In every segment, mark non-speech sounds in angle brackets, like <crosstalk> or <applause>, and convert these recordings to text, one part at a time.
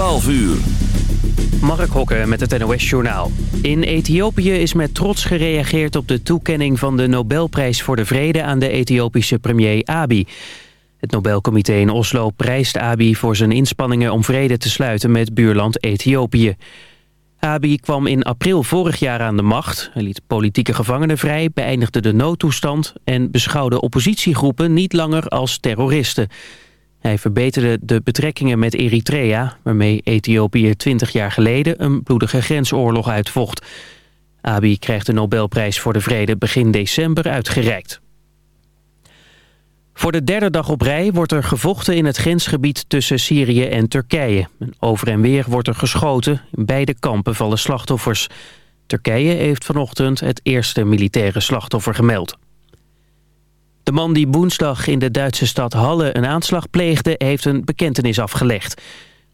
12 uur. Mark Hokke met het NOS Journaal. In Ethiopië is met trots gereageerd op de toekenning van de Nobelprijs voor de Vrede aan de Ethiopische premier Abiy. Het Nobelcomité in Oslo prijst Abiy voor zijn inspanningen om vrede te sluiten met buurland Ethiopië. Abiy kwam in april vorig jaar aan de macht. Hij liet politieke gevangenen vrij, beëindigde de noodtoestand... en beschouwde oppositiegroepen niet langer als terroristen. Hij verbeterde de betrekkingen met Eritrea... waarmee Ethiopië 20 jaar geleden een bloedige grensoorlog uitvocht. Abiy krijgt de Nobelprijs voor de Vrede begin december uitgereikt. Voor de derde dag op rij wordt er gevochten in het grensgebied tussen Syrië en Turkije. Over en weer wordt er geschoten. In beide kampen vallen slachtoffers. Turkije heeft vanochtend het eerste militaire slachtoffer gemeld. De man die woensdag in de Duitse stad Halle een aanslag pleegde... heeft een bekentenis afgelegd.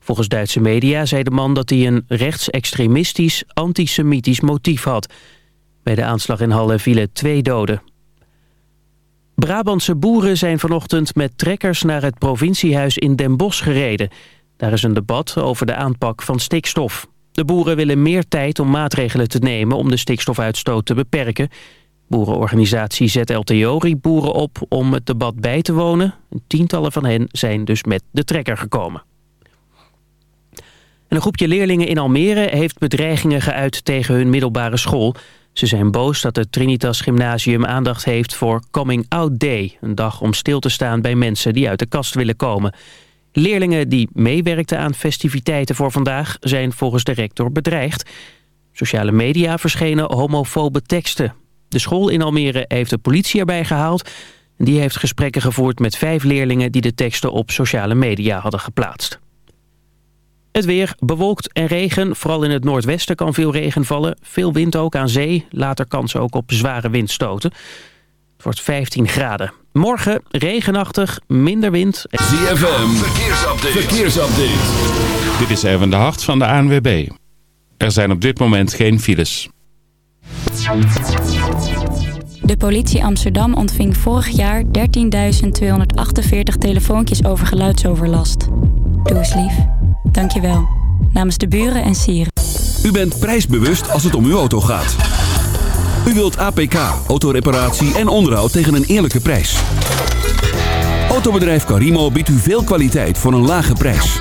Volgens Duitse media zei de man dat hij een rechtsextremistisch, antisemitisch motief had. Bij de aanslag in Halle vielen twee doden. Brabantse boeren zijn vanochtend met trekkers naar het provinciehuis in Den Bosch gereden. Daar is een debat over de aanpak van stikstof. De boeren willen meer tijd om maatregelen te nemen om de stikstofuitstoot te beperken. Boerenorganisatie ZLTO riep boeren op om het debat bij te wonen. Tientallen van hen zijn dus met de trekker gekomen. een groepje leerlingen in Almere heeft bedreigingen geuit tegen hun middelbare school. Ze zijn boos dat het Trinitas Gymnasium aandacht heeft voor Coming Out Day. Een dag om stil te staan bij mensen die uit de kast willen komen. Leerlingen die meewerkten aan festiviteiten voor vandaag zijn volgens de rector bedreigd. Sociale media verschenen homofobe teksten. De school in Almere heeft de politie erbij gehaald. Die heeft gesprekken gevoerd met vijf leerlingen die de teksten op sociale media hadden geplaatst. Het weer bewolkt en regen. Vooral in het noordwesten kan veel regen vallen. Veel wind ook aan zee. Later kans ook op zware windstoten. Het wordt 15 graden. Morgen regenachtig, minder wind. ZFM, verkeersupdate. verkeersupdate. Dit is even de hart van de ANWB. Er zijn op dit moment geen files. De politie Amsterdam ontving vorig jaar 13.248 telefoontjes over geluidsoverlast. Doe eens lief. Dankjewel. Namens de buren en sieren. U bent prijsbewust als het om uw auto gaat. U wilt APK, autoreparatie en onderhoud tegen een eerlijke prijs. Autobedrijf Carimo biedt u veel kwaliteit voor een lage prijs.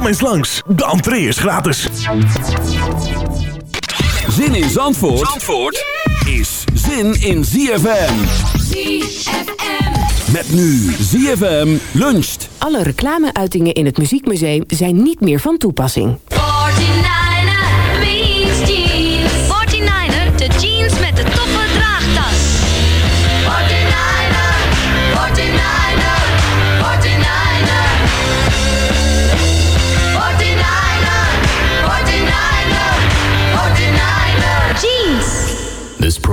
Kom eens langs, de entree is gratis. Zin in Zandvoort, Zandvoort is zin in ZFM. ZFM. Met nu ZFM luncht. Alle reclameuitingen in het Muziekmuseum zijn niet meer van toepassing. 49er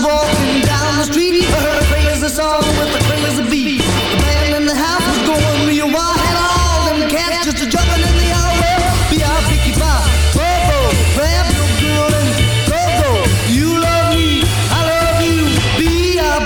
walking down the street, I heard song with beat. The band in the house was going real wild, all them cats just jumping in the. Be our girl and go go. You love me, I love you. Be our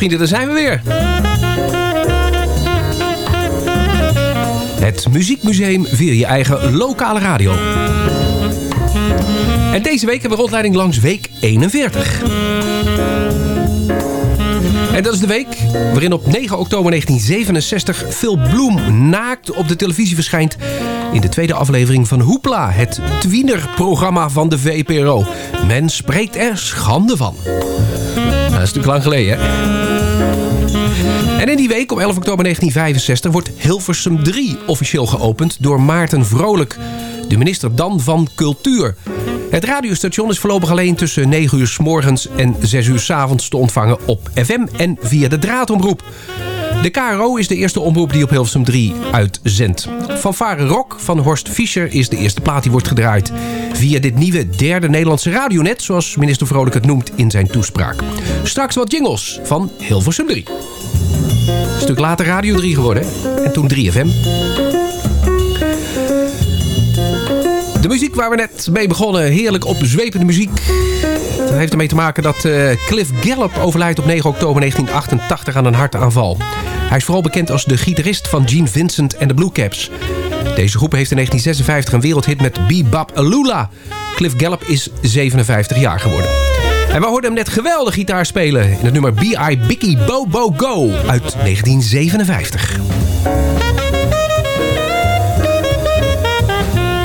muziekvrienden, daar zijn we weer. Het Muziekmuseum via je eigen lokale radio. En deze week hebben we rondleiding langs week 41. En dat is de week waarin op 9 oktober 1967 Phil Bloem naakt op de televisie verschijnt... in de tweede aflevering van Hoepla, het twienerprogramma van de VPRO. Men spreekt er schande van. Is natuurlijk lang geleden? En in die week, op 11 oktober 1965, wordt Hilversum 3 officieel geopend door Maarten Vrolijk, de minister dan van Cultuur. Het radiostation is voorlopig alleen tussen 9 uur s morgens en 6 uur s avonds te ontvangen op FM en via de draadomroep. De KRO is de eerste omroep die op Hilversum 3 uitzendt. Fanfare Rock van Horst Fischer is de eerste plaat die wordt gedraaid. Via dit nieuwe derde Nederlandse radionet, zoals minister Vrolijk het noemt in zijn toespraak. Straks wat jingles van Hilversum 3. Een stuk later Radio 3 geworden en toen 3FM. De muziek waar we net mee begonnen, heerlijk opzwepende muziek. Dat heeft ermee te maken dat eh, Cliff Gallup overlijdt op 9 oktober 1988 aan een hartaanval. Hij is vooral bekend als de gitarist van Gene Vincent en de Blue Caps. Deze groep heeft in 1956 een wereldhit met Bebop Alula. Cliff Gallup is 57 jaar geworden. En we hoorden hem net geweldig gitaar spelen in het nummer B.I. Bicky Bo Bo Go uit 1957.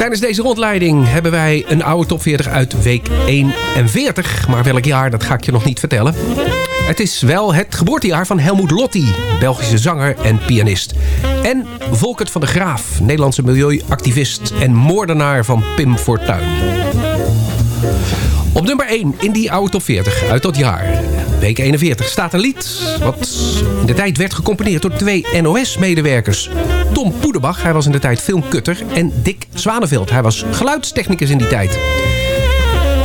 Tijdens deze rondleiding hebben wij een oude top 40 uit week 41. Maar welk jaar, dat ga ik je nog niet vertellen. Het is wel het geboortejaar van Helmoet Lotti, Belgische zanger en pianist. En Volkert van de Graaf, Nederlandse milieuactivist en moordenaar van Pim Fortuyn. Op nummer 1 in die oude top 40 uit dat jaar, week 41, staat een lied... wat in de tijd werd gecomponeerd door twee NOS-medewerkers. Tom Poederbach, hij was in de tijd filmkutter... en Dick Zwaneveld, hij was geluidstechnicus in die tijd.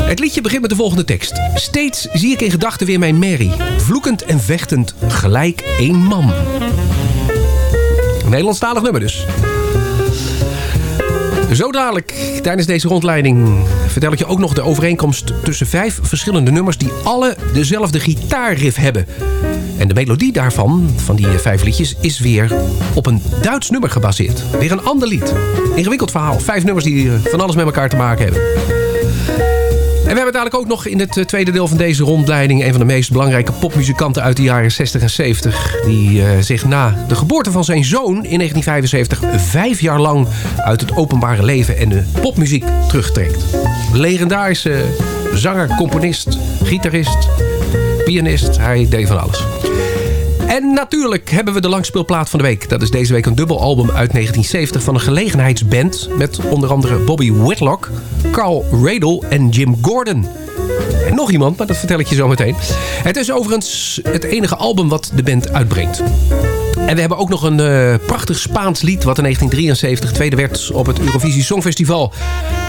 Het liedje begint met de volgende tekst. Steeds zie ik in gedachten weer mijn Mary. Vloekend en vechtend, gelijk één man. Een Nederlandstalig nummer dus. Zo dadelijk, tijdens deze rondleiding, vertel ik je ook nog de overeenkomst tussen vijf verschillende nummers die alle dezelfde gitaarriff hebben. En de melodie daarvan, van die eh, vijf liedjes, is weer op een Duits nummer gebaseerd. Weer een ander lied. Ingewikkeld verhaal. Vijf nummers die eh, van alles met elkaar te maken hebben. En we hebben eigenlijk ook nog in het eh, tweede deel van deze rondleiding... een van de meest belangrijke popmuzikanten uit de jaren 60 en 70... die eh, zich na de geboorte van zijn zoon in 1975... vijf jaar lang uit het openbare leven en de popmuziek terugtrekt. Legendarische zanger, componist, gitarist, pianist. Hij deed van alles. En natuurlijk hebben we de langspeelplaat van de week. Dat is deze week een dubbelalbum uit 1970 van een gelegenheidsband... met onder andere Bobby Whitlock, Carl Radle en Jim Gordon. En nog iemand, maar dat vertel ik je zo meteen. Het is overigens het enige album wat de band uitbrengt. En we hebben ook nog een eh, prachtig Spaans lied... wat in 1973 tweede werd op het Eurovisie Songfestival.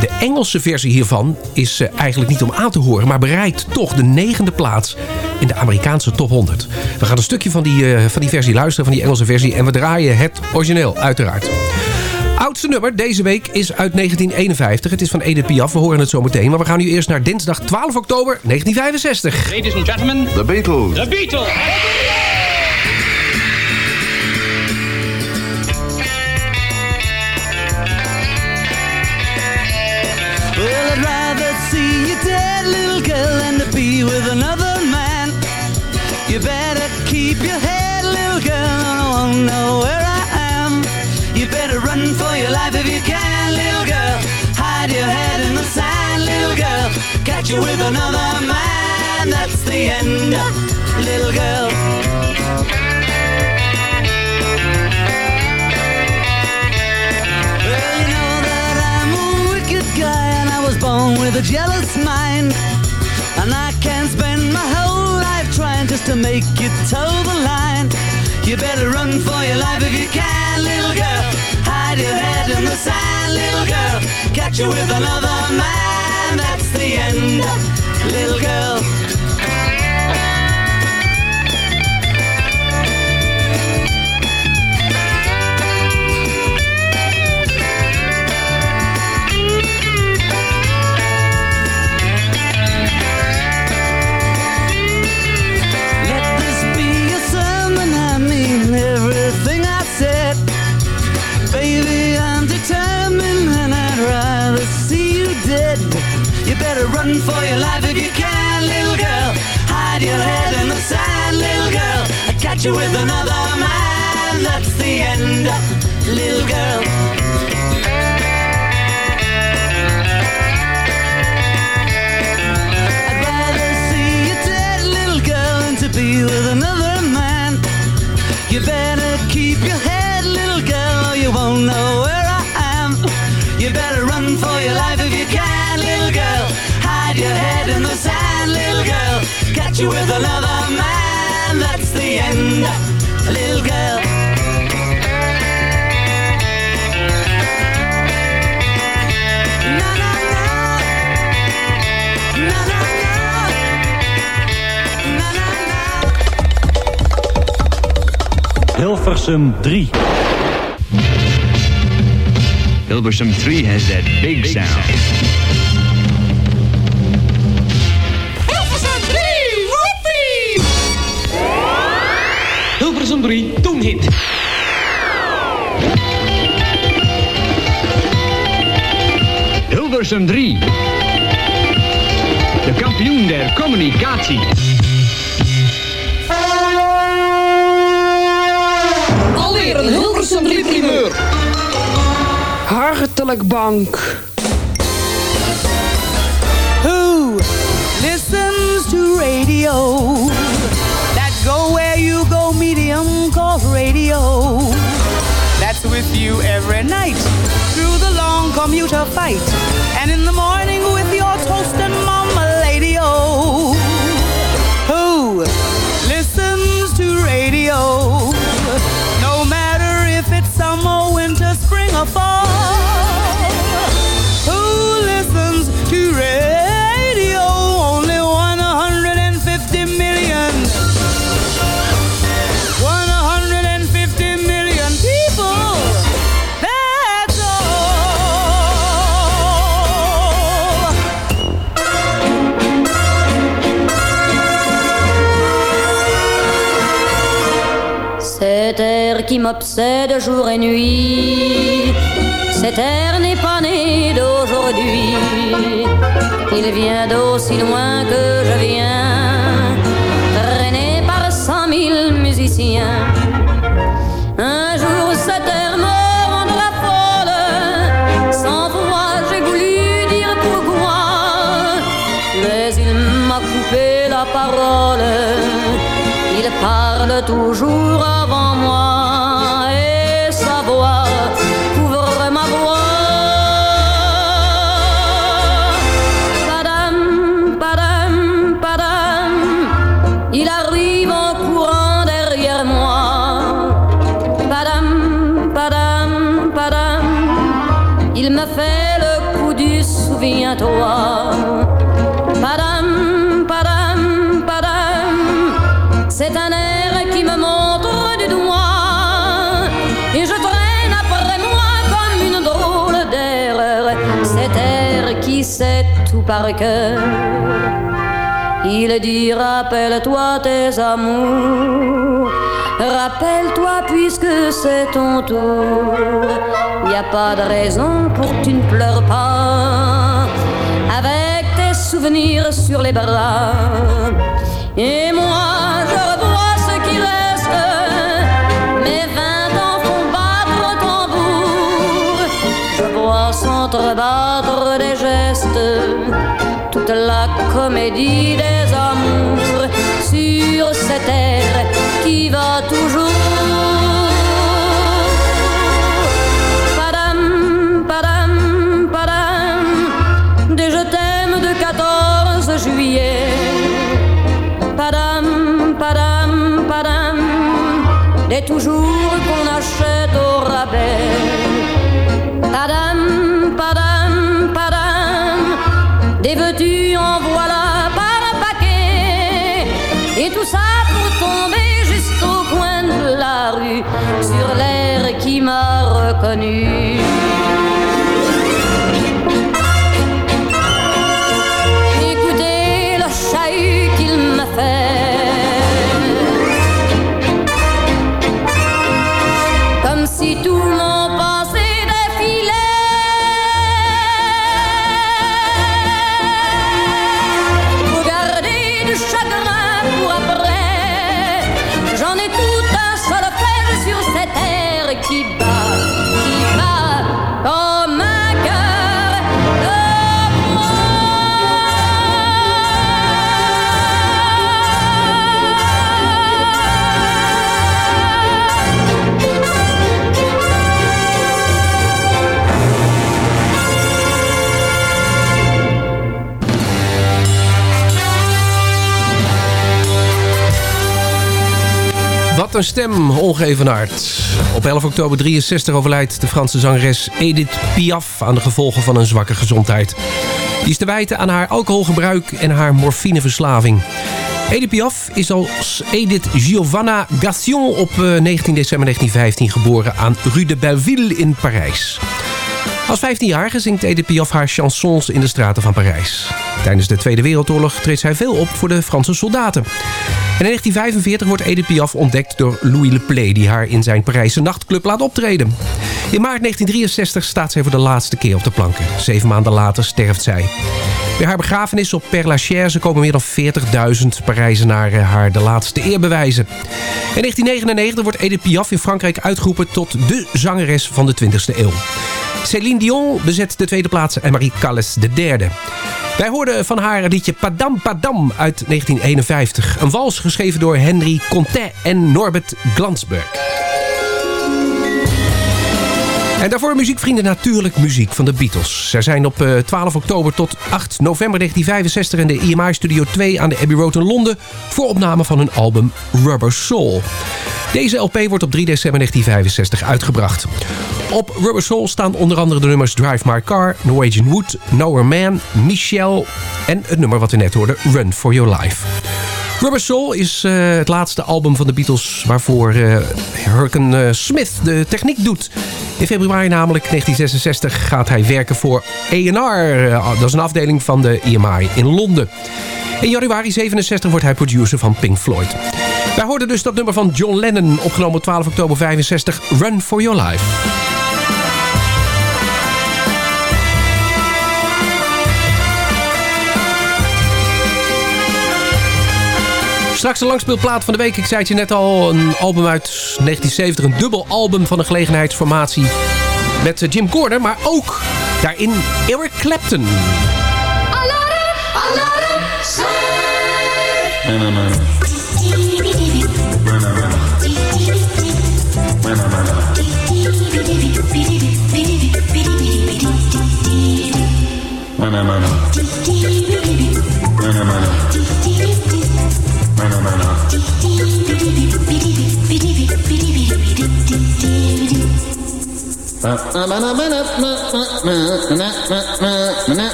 De Engelse versie hiervan is eh, eigenlijk niet om aan te horen... maar bereikt toch de negende plaats in de Amerikaanse top 100. We gaan een stukje van die, eh, van die versie luisteren, van die Engelse versie... en we draaien het origineel, uiteraard. Oudste nummer deze week is uit 1951. Het is van Edith Piaf, we horen het zo meteen. Maar we gaan nu eerst naar dinsdag 12 oktober 1965. Ladies and gentlemen, The Beatles. The Beatles. You with another man, that's the end, little girl. Well, you know that I'm a wicked guy and I was born with a jealous mind. And I can spend my whole life trying just to make you toe the line. You better run for your life if you can, little girl. Hide your head in the sand, little girl. Catch you with another man, that's the end, little girl. Run for your life if you can, little girl. Hide your head in the sand, little girl. I catch you with another man, that's the end, little girl. You with another man, that's the end, little girl. Na, na, na. Na, na, na. Na, na, na. Hilversum 3. Hilversum 3 has that big sound. Hilversum Hilversum 3, toen hit. Hilversum 3. De kampioen der communicatie. Alweer een Hilversum 3 primeur. Hartelijk bank. Who listens to radio? Medium called radio. That's with you every night through the long commuter fight. And in the morning with your toast and mama lady oh. Who listens to radio? No matter if it's summer, winter, spring or fall. M'obsède jour et nuit. Cet air n'est pas né d'aujourd'hui. Il vient d'aussi loin que je viens, traîné par cent mille musiciens. Un jour, cet air me rendra folle. Sans voix, j'ai voulu dire pourquoi. Mais il m'a coupé la parole. Il parle toujours avant par cœur. Il dit rappelle-toi tes amours. Rappelle-toi puisque c'est ton tour. Y a pas de raison pour que tu ne pleures pas. Avec tes souvenirs sur les bras. Et moi, je revois ce qui reste. Mes vingt ans font battre au tambour. Je vois s'entrebattre des gestes toute la comédie des amours sur cette terre qui va toujours. Padam, padam, padam, des je t'aime de 14 juillet. Padam, padam, padam, des toujours qu'on achète au rabais. inconnue. Wat een stem, ongeëvenaard. Op 11 oktober 63 overlijdt de Franse zangeres Edith Piaf... aan de gevolgen van een zwakke gezondheid. Die is te wijten aan haar alcoholgebruik en haar morfineverslaving. Edith Piaf is als Edith Giovanna Gassion op eh, 19 december 1915 geboren... aan Rue de Belleville in Parijs. Als 15-jarige zingt Edith Piaf haar chansons in de straten van Parijs. Tijdens de Tweede Wereldoorlog treedt zij veel op voor de Franse soldaten. In 1945 wordt Edith Piaf ontdekt door Louis Le Play... die haar in zijn Parijse nachtclub laat optreden. In maart 1963 staat zij voor de laatste keer op de planken. Zeven maanden later sterft zij. Bij haar begrafenis op Père Lachaise komen meer dan 40.000 Parijzenaren haar de laatste eer bewijzen. In 1999 wordt Edith Piaf in Frankrijk uitgeroepen tot de zangeres van de 20e eeuw. Céline Dion bezet de tweede plaats en Marie Callas de derde. Wij hoorden van haar het liedje Padam Padam uit 1951. Een wals geschreven door Henry Contet en Norbert Glansberg. En daarvoor muziekvrienden natuurlijk muziek van de Beatles. Zij zijn op eh, 12 oktober tot 8 november 1965 in de EMI Studio 2 aan de Abbey Road in Londen... voor opname van hun album Rubber Soul. Deze LP wordt op 3 december 1965 uitgebracht. Op Rubber Soul staan onder andere de nummers Drive My Car, Norwegian Wood, Nowhere Man, Michelle... en het nummer wat we net hoorden, Run For Your Life. Rubber Soul is eh, het laatste album van de Beatles waarvoor eh, Hurricane eh, Smith de techniek doet. In februari namelijk 1966 gaat hij werken voor A&R. dat is een afdeling van de EMI in Londen. In januari 67 wordt hij producer van Pink Floyd. Wij hoorden dus dat nummer van John Lennon, opgenomen op 12 oktober 65, Run for Your Life. Straks de langspeelplaat van de week. Ik zei het je net al, een album uit 1970. Een dubbel album van een gelegenheidsformatie met eh, Jim Gordon. Maar ook daarin Eric Clapton.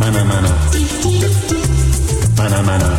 Manamana. Manamana.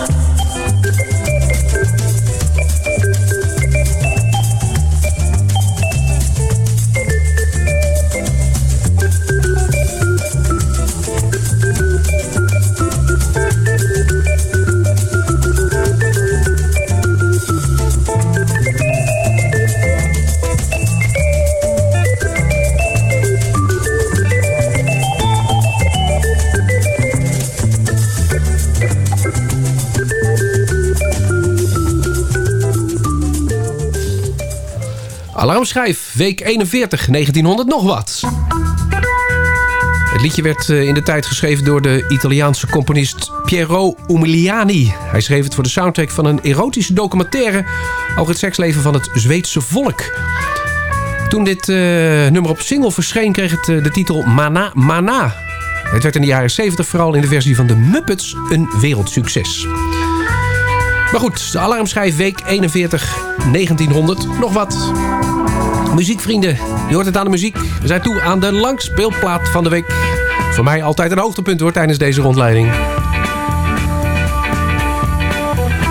Alarmschijf, week 41, 1900 nog wat. Het liedje werd eh, in de tijd geschreven door de Italiaanse componist Piero Umiliani. Hij schreef het voor de soundtrack van een erotische documentaire... over het seksleven van het Zweedse volk. Toen dit eh, nummer op single verscheen kreeg het eh, de titel Mana Mana. Het werd in de jaren 70 vooral in de versie van de Muppets een wereldsucces. Maar goed, de alarmschijf week 41, 1900, nog wat. Muziekvrienden, je hoort het aan de muziek. We zijn toe aan de langspeelplaat van de week. Voor mij altijd een hoogtepunt hoor tijdens deze rondleiding.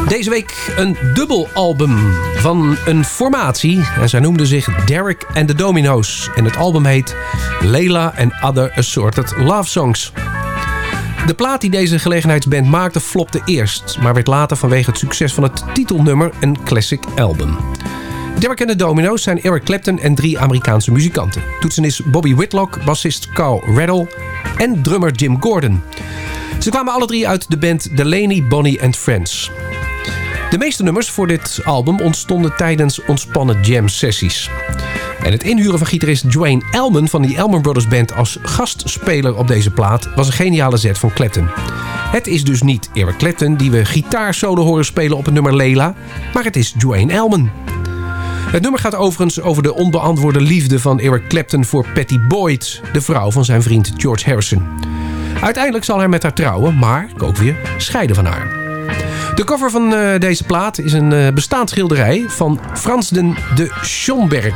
Deze week een dubbelalbum van een formatie. En zij noemden zich Derek and the Dominoes. En het album heet Layla and Other Assorted Love Songs. De plaat die deze gelegenheidsband maakte flopte eerst... maar werd later vanwege het succes van het titelnummer een classic album. Derek en de Domino's zijn Eric Clapton en drie Amerikaanse muzikanten. Toetsenist Bobby Whitlock, bassist Carl Rattle en drummer Jim Gordon. Ze kwamen alle drie uit de band Delaney, Bonnie and Friends. De meeste nummers voor dit album ontstonden tijdens ontspannen jam sessies. En het inhuren van gitarist Dwayne Elman van die Elman Brothers Band als gastspeler op deze plaat was een geniale zet van Clapton. Het is dus niet Eric Clapton die we gitaarsolo horen spelen op het nummer Layla, maar het is Dwayne Elman. Het nummer gaat overigens over de onbeantwoorde liefde van Eric Clapton voor Patty Boyd, de vrouw van zijn vriend George Harrison. Uiteindelijk zal hij met haar trouwen, maar ook weer scheiden van haar. De cover van eh, deze plaat is een uh, bestaand schilderij van Fransden de Schomberg.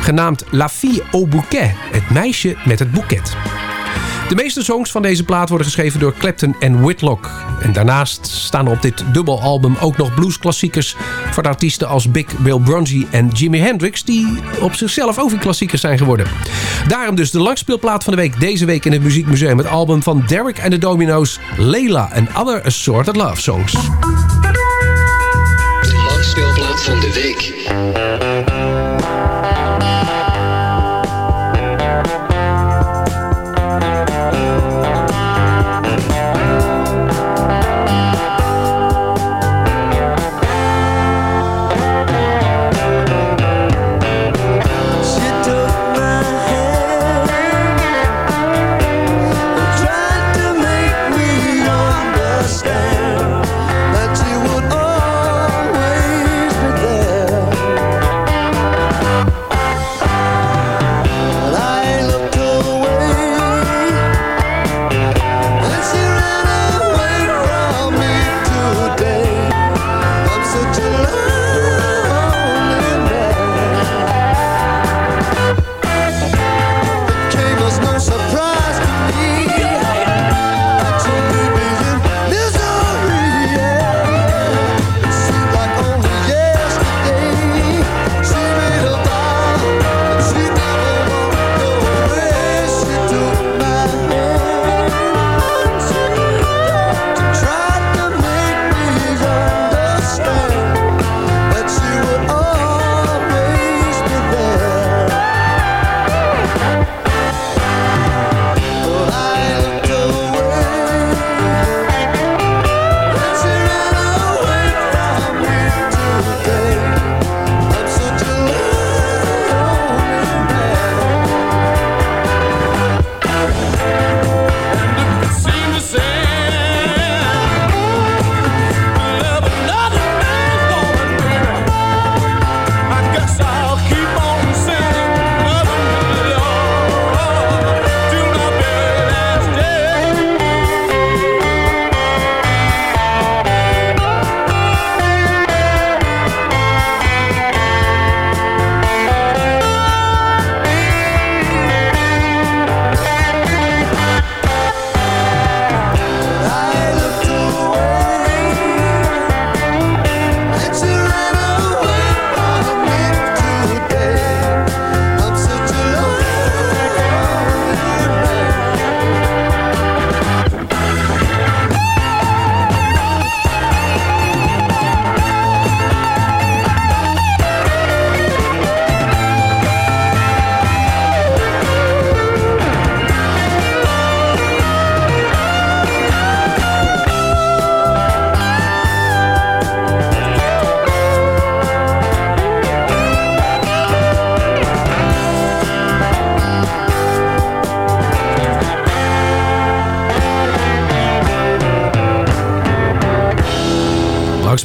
Genaamd La Fille au Bouquet, het meisje met het boeket. De meeste songs van deze plaat worden geschreven door Clapton en Whitlock. En daarnaast staan op dit dubbelalbum ook nog bluesklassiekers... van artiesten als Big Bill Bronzy en Jimi Hendrix... die op zichzelf ook weer klassiekers zijn geworden. Daarom dus de langspeelplaat van de week deze week in het Muziekmuseum... het album van Derek and the Dominoes, Layla and Other Assorted Love Songs. De langspeelplaat van de week.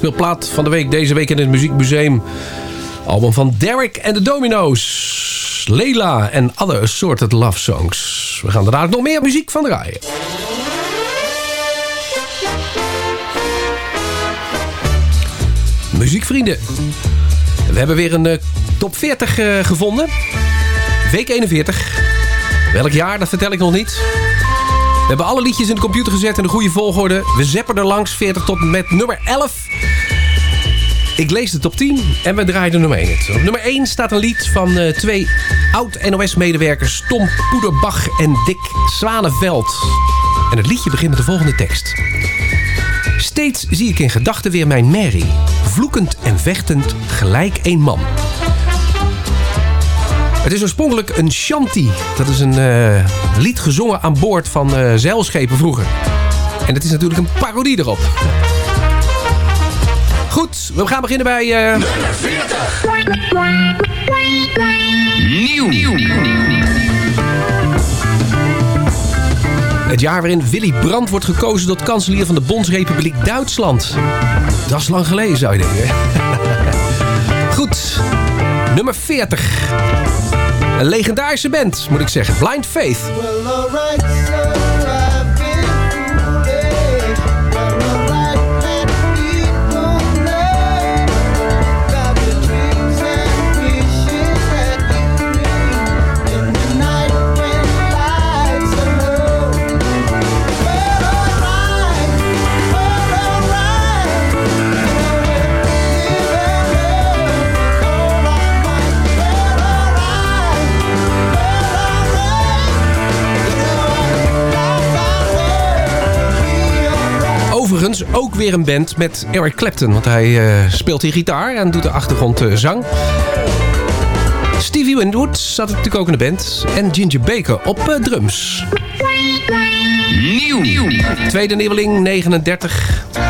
Langspeelplaat van de week. Deze week in het Muziekmuseum. Album van Derek and the Dominoes. Leila en Other Assorted Love Songs. We gaan daarna nog meer muziek van draaien. Muziekvrienden. We hebben weer een eh, top 40 eh, gevonden. Week 41. Welk jaar, dat vertel ik nog niet. We hebben alle liedjes in de computer gezet in de goede volgorde. We zeppen er langs 40 tot en met nummer 11. Ik lees de top 10 en we draaien nummer 1 het. Op nummer 1 staat een lied van eh, twee oud-NOS-medewerkers... Tom Poederbach en Dick Zwaneveld. En het liedje begint met de volgende tekst. Steeds zie ik in gedachten weer mijn Mary. Vloekend en vechtend, gelijk een man. Het is oorspronkelijk een shanty. Dat is een eh, lied gezongen aan boord van eh, zeilschepen vroeger. En het is natuurlijk een parodie erop. Goed, we gaan beginnen bij... eh, Nieuw. Het jaar waarin Willy Brandt wordt gekozen tot kanselier van de Bondsrepubliek Duitsland. Dat is lang geleden, zou je denken. <laughs> Goed, nummer 40. Een legendarische band, moet ik zeggen. Blind Faith. Overigens ook weer een band met Eric Clapton. Want hij eh, speelt hier gitaar en doet de achtergrondzang. Stevie Winwood zat natuurlijk ook in de band. En Ginger Baker op eh, drums. Nieuw. Tweede nieuweling, 39.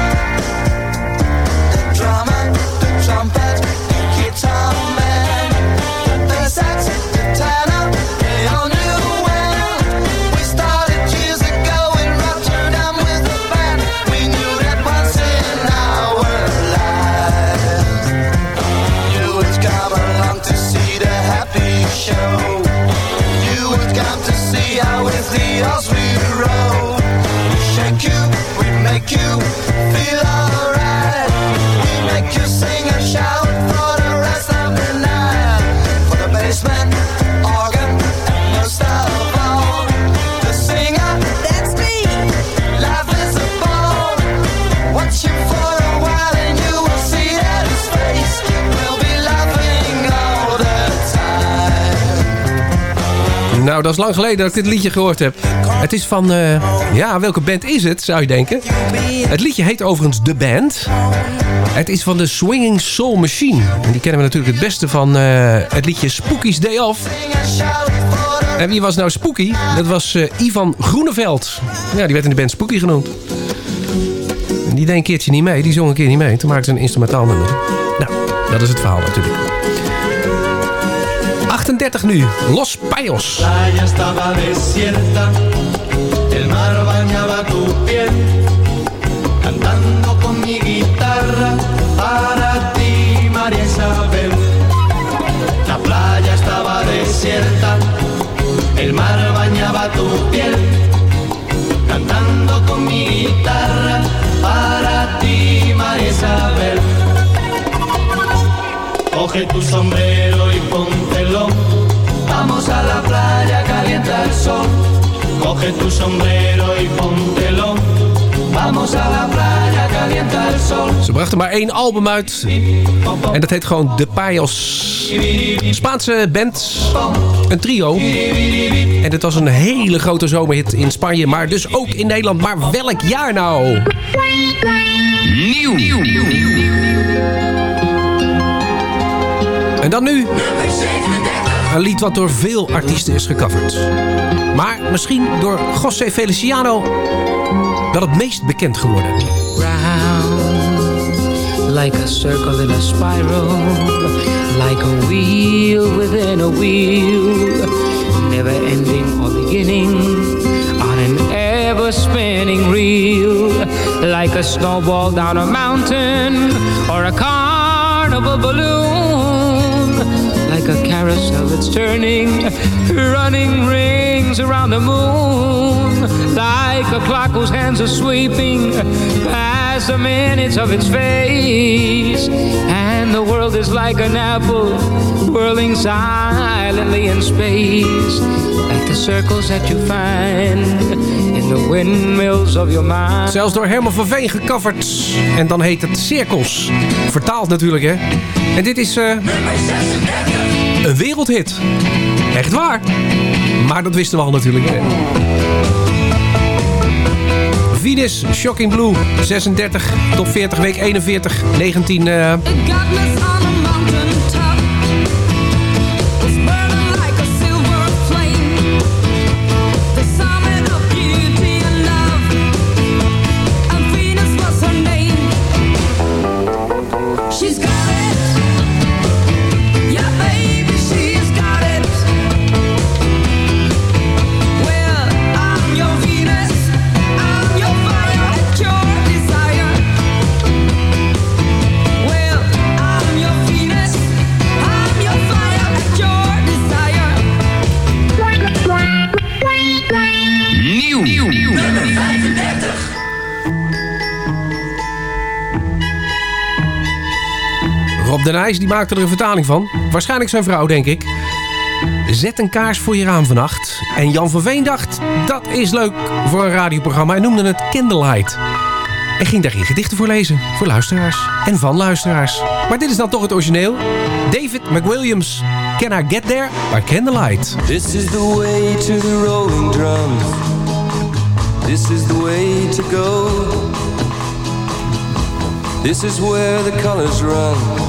the hills we roll. We shake you, we make you. Nou, dat is lang geleden dat ik dit liedje gehoord heb. Het is van, eh, ja, welke band is het, zou je denken? Het liedje heet overigens The Band. Het is van de Swinging Soul Machine. En die kennen we natuurlijk het beste van eh, het liedje Spooky's Day Off. En wie was nou Spooky? Dat was eh, Ivan Groeneveld. Ja, die werd in de band Spooky genoemd. En die deed een keertje niet mee. Die zong een keer niet mee. Toen maakte ze een instrumentaal nummer. Nou, dat is het verhaal natuurlijk. 38 nu. Los Payos. el mar bañaba tu piel, cantando con mi guitarra para ti, María Isabel. La playa estaba desierta, el mar bañaba tu piel, cantando con mi guitarra para ti, María Isabel. Coge tu sombrero y póntelo. A la playa, calienta el sol. Coge tu sombrero y póntelo. Vamos a la playa, calienta el sol. Ze brachten maar één album uit. En dat heet gewoon De Payos. Spaanse band. Een trio. En het was een hele grote zomerhit in Spanje. Maar dus ook in Nederland. Maar welk jaar nou? Nieuw. En dan nu. Een lied wat door veel artiesten is gecoverd. Maar misschien door José Feliciano wel het meest bekend geworden. like a circle in a spiral, like a wheel within a wheel, never ending or beginning on an ever spinning reel. like a snowball down a mountain or a carnival balloon, a carousel that's turning, running rings around the moon, like a clock whose hands are sweeping past the minutes of its face, and the world is like an apple whirling silently in space, like the circles that you find in the windmills of your mind. Zelfs door Herman van Veen gecoverd. En dan heet het Cirkels. Vertaald natuurlijk, hè. En dit is eh, een wereldhit. Echt waar. Maar dat wisten we al natuurlijk. Venus, Shocking Blue, 36, top 40, week 41, 19... eh, De Nijs die maakte er een vertaling van. Waarschijnlijk zijn vrouw, denk ik. Zet een kaars voor je raam vannacht. En Jan van Veen dacht, dat is leuk voor een radioprogramma. En noemde het Candlelight. En ging daarin gedichten voor lezen. Voor luisteraars. En van luisteraars. Maar dit is dan toch het origineel. David McWilliams. Can I Get There? By Candlelight. This is the way to the rolling drums. This is the way to go. This is where the colors run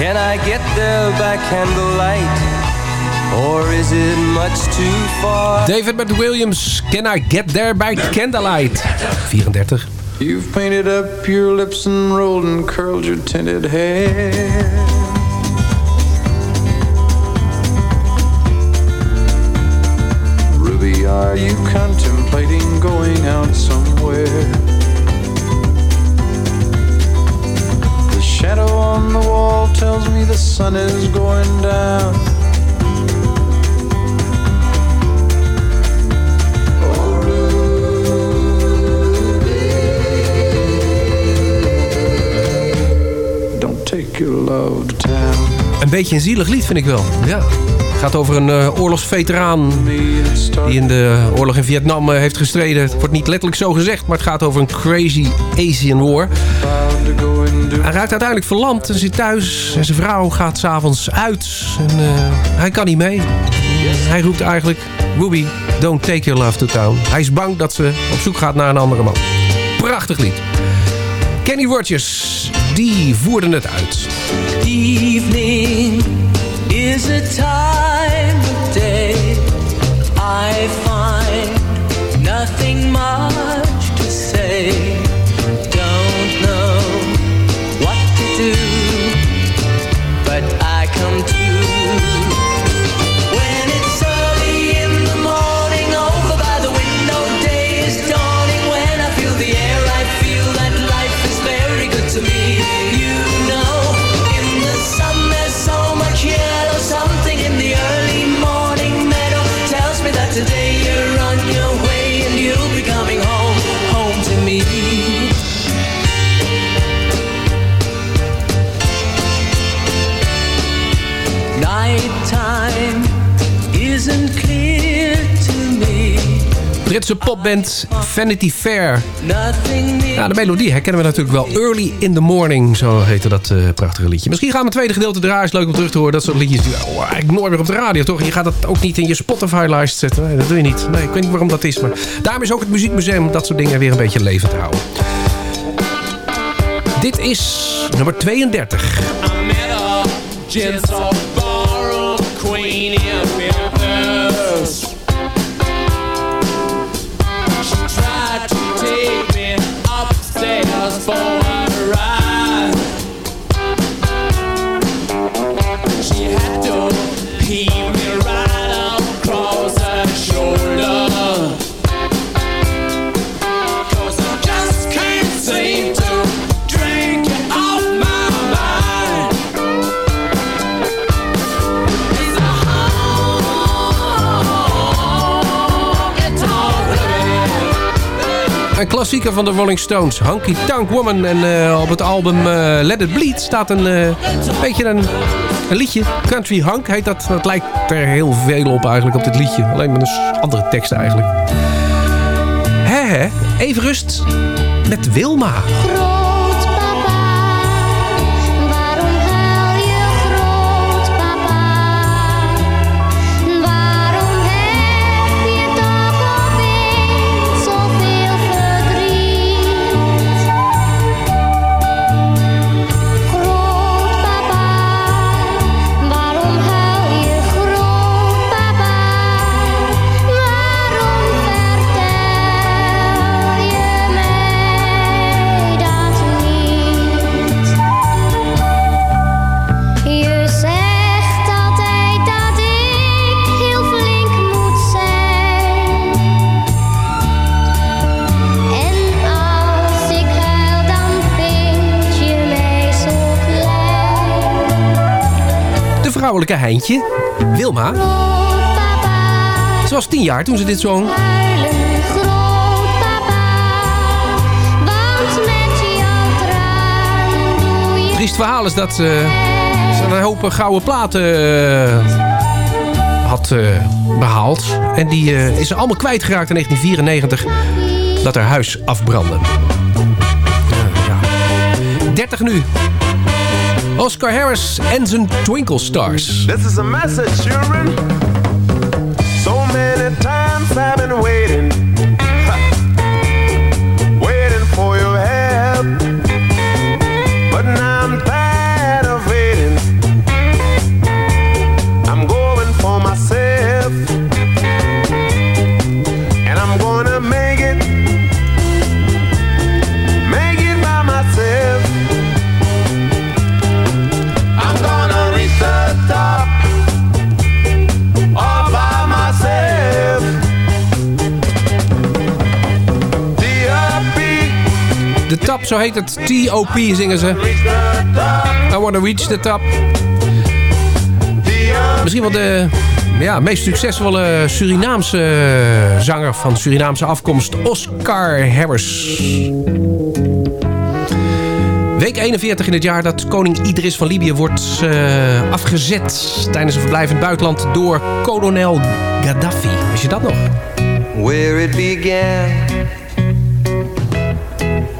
Can I get there by candlelight? Or is it much too far? David McWilliams. Can I Get There? By Candlelight. 34. You've painted up your lips and rolled and curled your tinted hair. Ruby, are you contemplating going out somewhere? Tells me the sun is going down. Don't take your love to town. Een beetje een zielig lied vind ik wel. Ja. Het gaat over een eh, oorlogsveteraan die in de oorlog in Vietnam eh, heeft gestreden. Het wordt niet letterlijk zo gezegd, maar het gaat over een crazy Asian war. Hij raakt uiteindelijk verlamd en zit thuis. En zijn vrouw gaat s'avonds uit. En eh, hij kan niet mee. Hij roept eigenlijk... Ruby, don't take your love to town. Hij is bang dat ze op zoek gaat naar een andere man. Prachtig lied. Kenny Rogers, die voerde het uit. Evening is a time Popband Vanity Fair. Ja, de melodie herkennen we natuurlijk wel. Early in the Morning, zo heette dat eh, prachtige liedje. Misschien gaan we het tweede gedeelte draaien. Is leuk om terug te horen. Dat soort liedjes die oh, nooit meer op de radio, toch? Je gaat dat ook niet in je Spotify-lijst zetten. Dat doe je niet. Nee, ik weet niet waarom dat is. Maar daarom is ook het Muziekmuseum dat soort dingen weer een beetje levend houden. Dit is nummer 32. Gents of borrowed queen in van de Rolling Stones, Honky Tonk Woman. En eh, op het album eh, Let It Bleed staat een eh, beetje een, een liedje. Country Honk heet dat. Dat lijkt er heel veel op eigenlijk op dit liedje. Alleen met een s- andere tekst eigenlijk. Hè hè, even rust met Wilma. Vrouwelijke Heintje, Wilma. Ze was tien jaar toen ze dit zong. Triest verhaal is dat ze, ze een hoop gouden platen eh, had eh, behaald. En die eh, is ze allemaal kwijtgeraakt in 1994. Dat haar huis afbrandde. Ja, ja. 30 nu. Oscar Harris en zijn Twinkle Stars. This is a message, children. Zo heet het. T.O.P. zingen ze. I wanna reach the top. Misschien wel de ja, meest succesvolle Surinaamse zanger van Surinaamse afkomst, Oscar Harris. Week 41 in het jaar dat koning Idris van Libië wordt eh, afgezet tijdens een verblijf in het buitenland door kolonel Gaddafi. Wist je dat nog? where it began.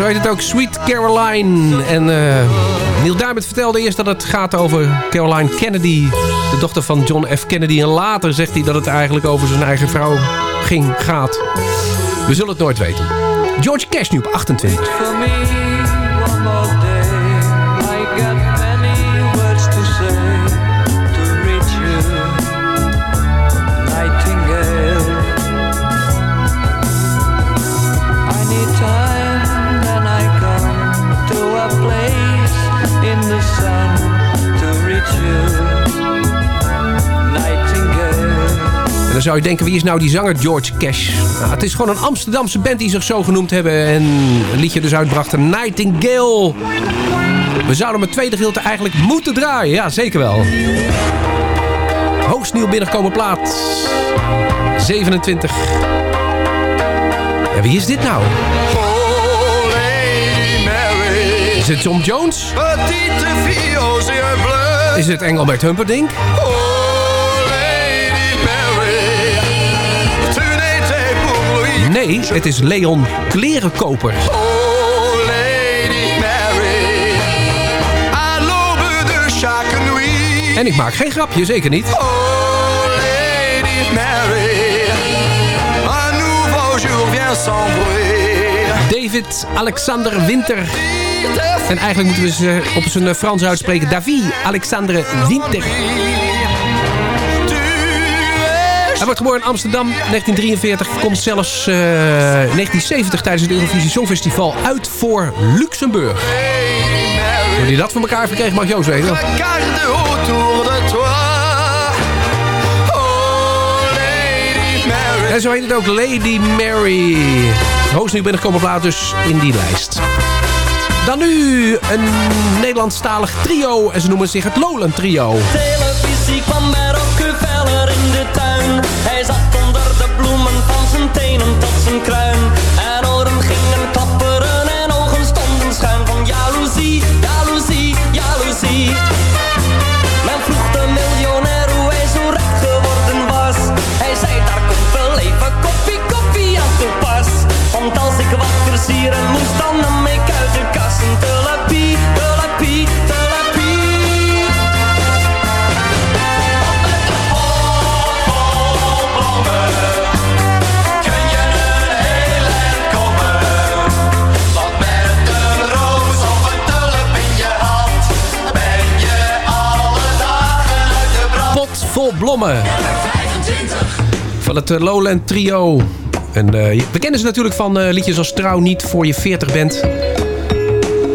Zo heet het ook Sweet Caroline. En eh Neil Diamond vertelde eerst dat het gaat over Caroline Kennedy. De dochter van John F. Kennedy. En later zegt hij dat het eigenlijk over zijn eigen vrouw ging, gaat. We zullen het nooit weten. George Cash nu op 28. Dan zou je denken, wie is nou die zanger George Cash? Nou, het is gewoon een Amsterdamse band die zich zo genoemd hebben... en een liedje dus uitbrachten, Nightingale. We zouden het tweede gedeelte eigenlijk moeten draaien. Ja, zeker wel. Hoogst nieuw binnengekomen plaat. 27. En wie is dit nou? Is het John Jones? Is het Engelbert Humperdinck? Nee, het is Leon Klerenkoper. En ik maak geen grapje, zeker niet. David Alexander Winter. En eigenlijk moeten we ze op zijn Frans uitspreken. David Alexander Winter. Hij wordt geboren in Amsterdam, 1943. Komt zelfs eh 1970 tijdens het Eurovisie Songfestival uit voor Luxemburg. Hoe hij dat voor elkaar verkreeg, mag Joost weten. En zo heet het ook Lady Mary. Hoogst nu binnengekomen plaat dus in die lijst. Dan nu een Nederlandstalig trio. En ze noemen zich het Lowland Trio. Televisie kwam tenen tot Blommen. Van het eh, Lowland Trio. En, eh, we kennen ze natuurlijk van eh, liedjes als Trouw niet voor je 40 bent.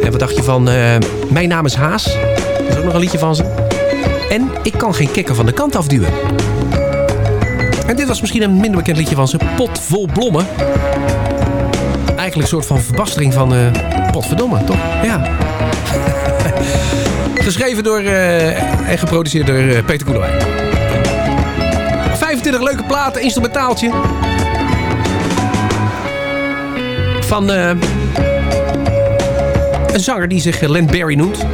En wat dacht je van Mijn naam is Haas? Dat is ook nog een liedje van ze. En Ik kan geen kikker van de kant afduwen. En dit was misschien een minder bekend liedje van ze. Pot vol blommen. Eigenlijk een soort van verbastering van Potverdomme, toch? Ja. <laughs> Geschreven door en geproduceerd door Peter Koelewijn. 25 leuke platen, instrumentaaltje. Van eh, een zanger die zich eh, Len Barry noemt.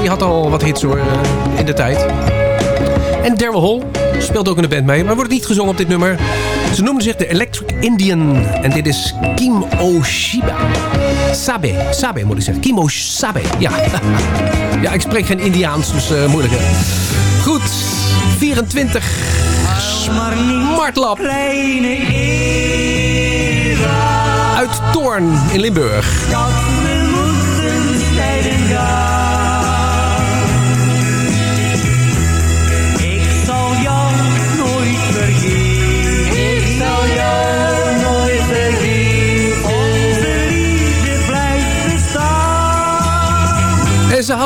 Die had al wat hits hoor, eh, in de tijd. En Daryl Hall speelt ook in de band mee, maar wordt niet gezongen op dit nummer. Ze noemen zich de Electric Indian. En dit is Kim Oshiba. Sabe. Sabe moet ik zeggen. Kim Sabe. Ja. <laughs> ja, ik spreek geen Indiaans, dus eh, moeilijk. Goed. 24. Smartlap. Uit Toorn in Limburg.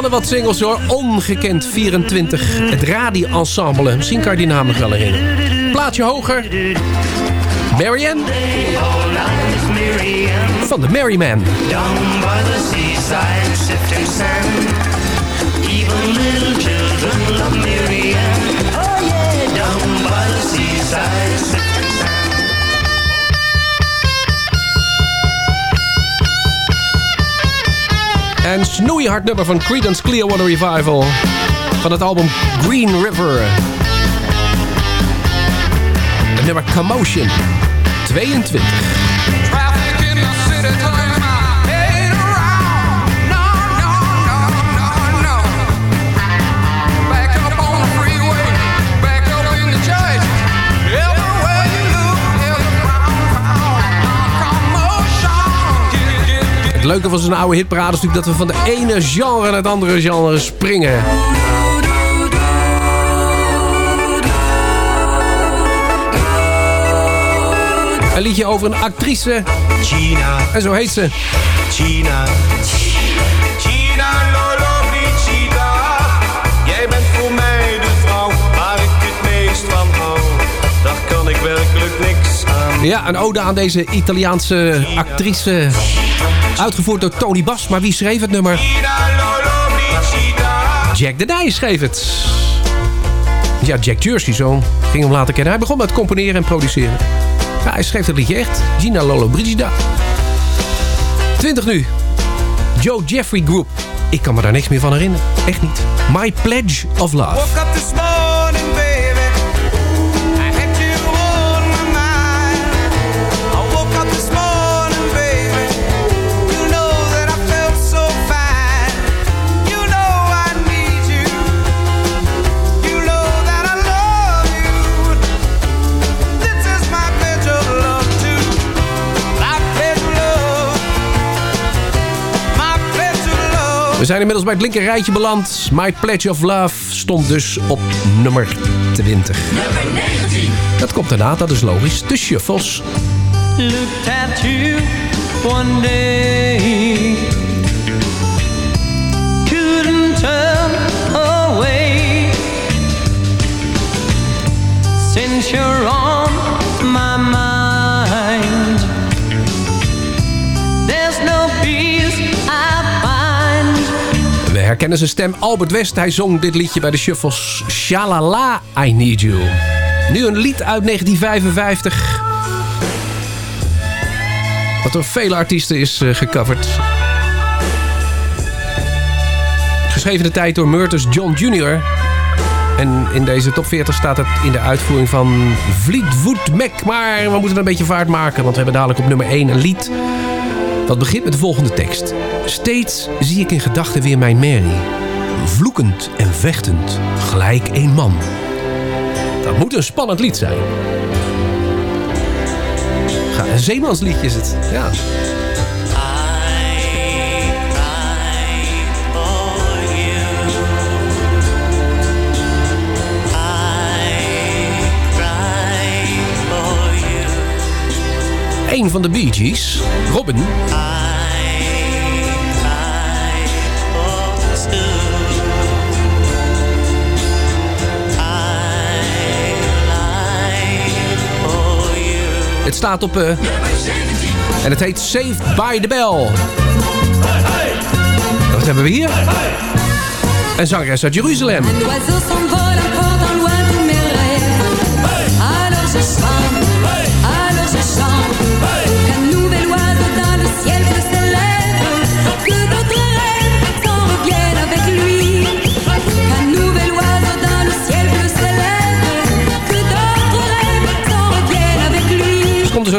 Hadden wat singles hoor. Ongekend 24. Het radio-ensemble. Misschien kan je die naam nog wel herinneren. Plaatje hoger. Marianne. Van de Merryman. Down by the seaside, sifting sand. Even little children love Miriam. Oh yeah, down by the seaside, En snoeihard nummer van Creedence Clearwater Revival. Van het album Green River. Nummer Commotion. 22. Leuke van zo'n oude hitparade is natuurlijk dat we van de ene genre naar het andere genre springen. Een liedje over een actrice. Gina. En zo heet ze. Gina. Gina Lollobrigida. Jij bent voor mij de vrouw waar ik het meest van hou. Dat kan ik wel Ja, een ode aan deze Italiaanse actrice. Uitgevoerd door Tony Bas. Maar wie schreef het nummer? Jack de Nij schreef het. Ja, Jack Jersey, zo ging hem laten kennen. Hij begon met componeren en produceren. Hij schreef het liedje echt. Gina Lolo Brigida. 20 nu. Joe Jeffrey Group. Ik kan me daar niks meer van herinneren. Echt niet. My Pledge of Love. We zijn inmiddels bij het linker rijtje beland. My Pledge of Love stond dus op nummer 20. Nummer 19. Dat komt daarna, dat is logisch. De Shuffles. looked at you one day. Couldn't turn away. Since you're on herkennen zijn stem. Albert West, hij zong dit liedje bij de Shuffles. Shalala, I Need You. Nu een lied uit 1955. Wat door vele artiesten is eh, gecoverd. Geschreven de tijd door Murtus John Jr. En in deze top 40 staat het in de uitvoering van Fleetwood Mac. Maar we moeten een beetje vaart maken, want we hebben dadelijk op nummer 1 een lied. Dat begint met de volgende tekst. Steeds zie ik in gedachten weer mijn Mary. Vloekend en vechtend, gelijk een man. Dat moet een spannend lied zijn. Ga, een zeemansliedje is het. Ja. Van de Bee Gees, Robin, Het staat op... eh, en het heet Saved by the Bell. Wat hebben we hier? Een zangeres uit Jeruzalem.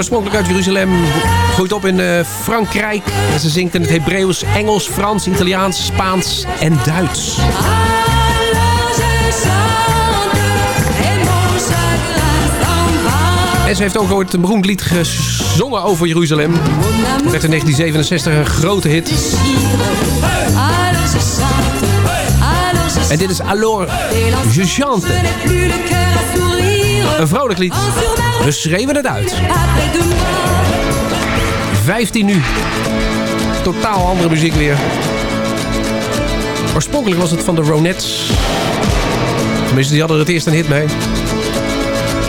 Oorspronkelijk uit Jeruzalem. Groeit op in eh, Frankrijk. En ze zingt in het Hebreeuws, Engels, Frans, Italiaans, Spaans en Duits. En ze heeft ook ooit een beroemd lied gezongen over Jeruzalem. Het werd in 1967 een grote hit. En dit is Alors Je Chante. Een vrolijk lied. We schreven het uit. Après de moi. 15 nu. Totaal andere muziek weer. Oorspronkelijk was het van de Ronettes. Tenminste, die hadden er het eerst een hit mee.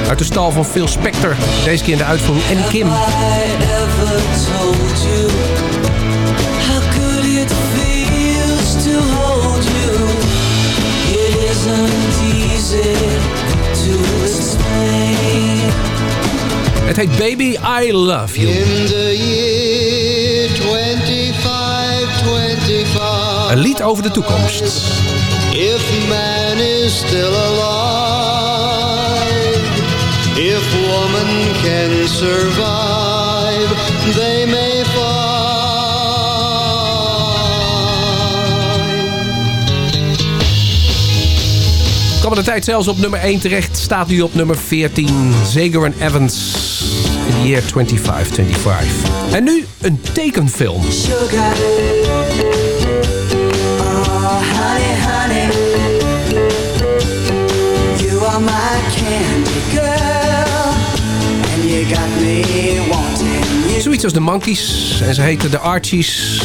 Uit de stal van Phil Spector. Deze keer in de uitvoering Annie Kim. to Het heet Baby I Love You. In the year 2525 Een lied over de toekomst. If man is still alive If woman can survive They may Kwam de tijd zelfs op nummer 1 terecht. Staat nu op nummer 14. Zager en Evans. In the year 2525. En nu een tekenfilm. Sugar. Oh, honey, honey. You are my candy girl. And you got me wanting you. Zoiets als de Monkeys. En ze heten de Archies.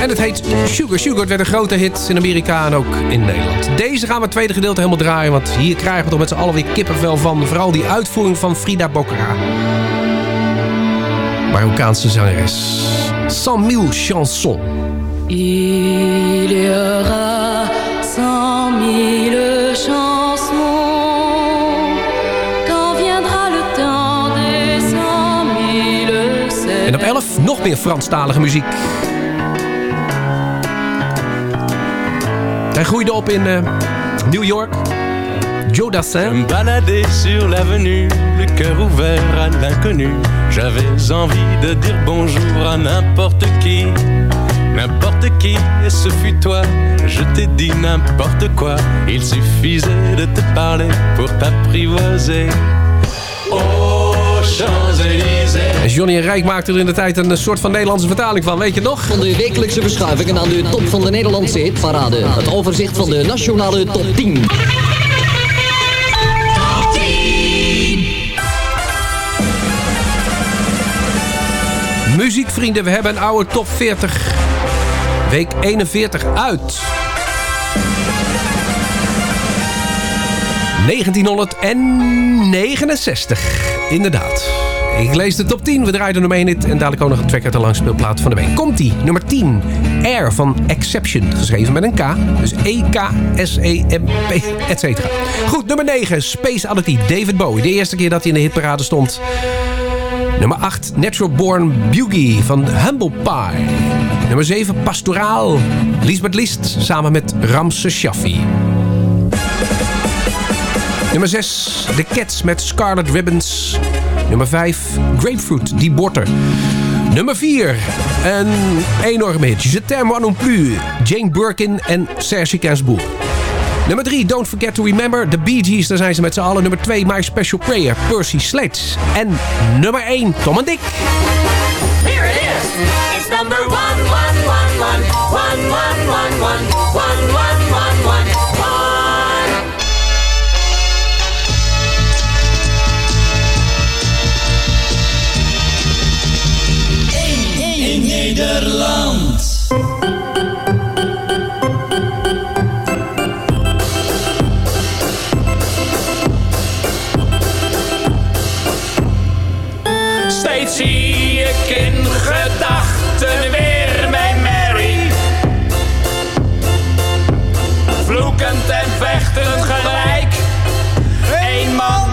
En het heet Sugar Sugar. Het werd een grote hit in Amerika en ook in Nederland. Deze gaan we het tweede gedeelte helemaal draaien. Want hier krijgen we toch met z'n allen weer kippenvel van. Vooral die uitvoering van Frida Boccara. Marokkaanse zangeres. Cent mille chansons. Il y aura cent mille chansons quand viendra le temps des cent mille En op 11 nog meer Franstalige muziek. Hij groeide op in eh, New York. Joe Dassin. Me balader sur l'avenue, le cœur ouvert à l'inconnu. J'avais envie de dire bonjour à n'importe qui, n'importe qui, et ce fut toi. Je t'ai dit n'importe quoi, il suffisait de te parler pour t'apprivoiser. Oh, Johnny en Rijk maakten er in de tijd een soort van Nederlandse vertaling van, weet je nog? Van de wekelijkse verschuivingen aan de top van de Nederlandse hitparade. Het overzicht van de nationale top 10. Muziekvrienden, we hebben een oude top 40. Week 41 uit. 1969. Inderdaad. Ik lees de top 10. We draaien er 1 hit. En dadelijk ook nog een track uit de langspeelplaat van de week. Komt-ie. Nummer 10. Air van Exception. Geschreven met een K. Dus E-K-S-E-M-P, et cetera. Goed, nummer 9. Space Oddity. David Bowie. De eerste keer dat hij in de hitparade stond. Nummer 8, Natural Born Boogie van Humble Pie. Nummer 7, Pastoraal. Lisbeth List samen met Ramse Shaffi. Nummer 6, The Cats met Scarlet Ribbons. Nummer 5, Grapefruit, Die Borter. Nummer 4, een enorme hit. Je t'aime non plus, Jane Birkin en Serge Gainsbourg. Nummer 3, Don't Forget to Remember, The Bee Gees, daar zijn ze met z'n allen. Nummer 2, My Special Prayer, Percy Sledge. En nummer 1, Tom en Dick. Here it is, it's number 1, Nederland. Steeds zie ik in gedachten weer mijn Mary. Vloekend en vechtend gelijk. Eén man.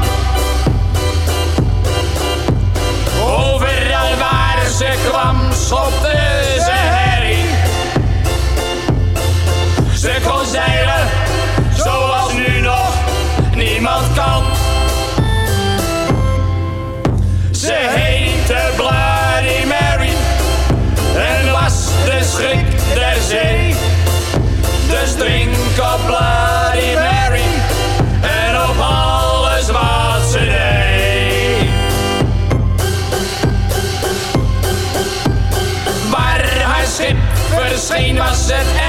Overal waar ze kwam, schopte ze herrie. Ze kon zeilen, zoals nu nog niemand kan. Ze heette Bloody Mary en was de schrik der zee. Dus drink op Bloody Misschien was het